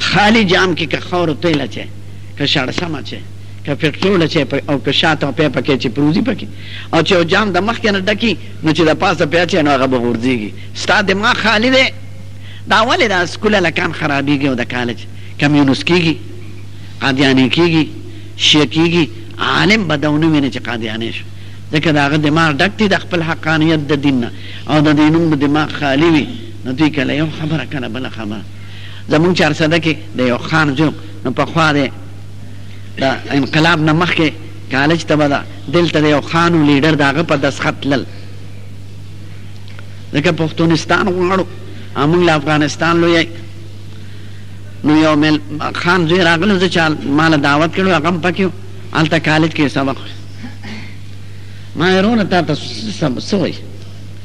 خالي جام کې که خاورو تېل اچې، که شړسم اچې، که پټرول اچې په او که شاته او پيپ اکې چې پروزي په کې او چې يو جام د مخکې نه ډکي نو چې د پاسه پې اچې نو هغه به غورځېږي. ستا دماغ خالي دی؟ دا ولې د اسکول هلکان خرابېږي او د کالج کميونست کېږي، قادياني کېږي، شيعه کېږي، عالم به ده ونه وينې چې قادياني شو ځکه د هغه دماغ ډک دي د خپل حقانيت د دين نه او د دې نوم د دماغ خالي وي. نو دوی کله یو خبره کله بله خبره زموږ چارسده کې د یو ښار زوی نو پخوا دی د انقلاب نه مخکې کالج ته به ده دلته د یو خان و لیډر د هغه په دستخط تلل ځکه پښتونستان غواړو او موږ له افغانستان لوی نو یو مل خان زوی راغلو زه چا مال دعوت کړو هغه هم پکې هلته کالج کې سبق ما یې رونه تا ته څه وایي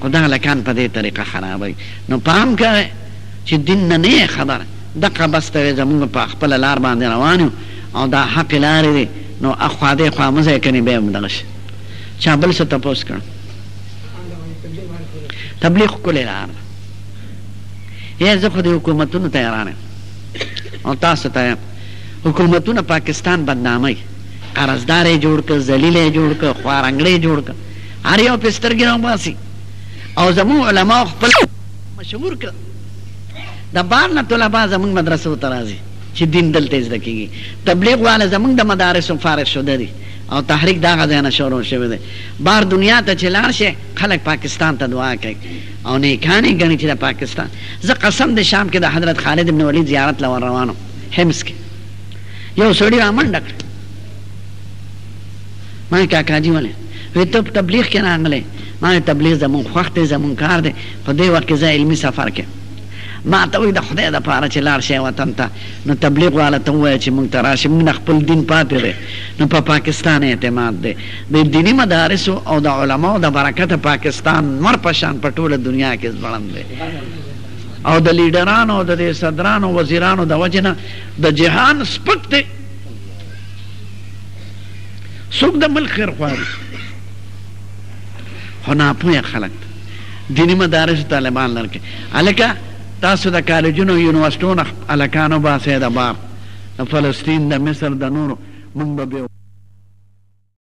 خو دا هلکان په دې طریقه خرابوي نو پام کوه چې دین نه نه یې خبر دقه بس ته وې زموږ په خپله لار باندې روان یو او دا حقې لارې دي نو اخوا دې خوا مه ځئ کنې بیا هم دغه شي چا بل څه تپوس کړ تبلیغ ښکلې لار ده یې زه خو دې حکومتونو ته حیران یم او تاسو ته یم حکومتونه پاکستان بدناموي قرضدار یې جوړ کړ ذلیل یې جوړ کړ خوارنګړی یې جوړ کړ هر یو پرې سترګې راوباسي او زموږ علماو خپل مشهور کړل د بهر نه طلبا زموږ مدرسو ته راځي چې دین دلته یې زده کېږي تبلیغ والا زموږ د مدارسو فارغ شده دي او تحریک د هغه ځای نه شروع شوی دی بهر دنیا ته چې لاړ شی خلک پاکستان ته دعا کوي او نیکان یې ګڼي چې د پاکستان زه قسم د شام کې د حضرت خالد ابن ولید زیارت له ور روان وم حمص کې یو سړي رامنډه کړه ما وې کاکا جي ولې؟ وې ته په تبليغ کې راغلې يې. ما وې تبليغ زموږ خوښ دی، زموږ کار دی، په دې وخت کې زه علمي سفر کې يم. ما ته وې د خدای لپاره چې لاړ شې وطن ته نو تبليغ واله ته ووايه چې موږ ته راشي، موږ نه خپل دين پاتې دی نه په پاکستان اعتماد دی. د ديني مدارسو او د علماوو د برکته پاکستان نمر په شان په ټوله دنيا کې ځوړند دی او د ليډرانو او د دې صدرانو وزيرانو د وجې نه د جهان سپک دی. څوک د ملک خیر غواړي خو ناپوهه خلک دیني مدارس طالبان لر کوي هلکه تاسو د کالجونو او یونیورسټو نه هلکان وباسئ د بار د فلسطین د مصر د نورو موږ به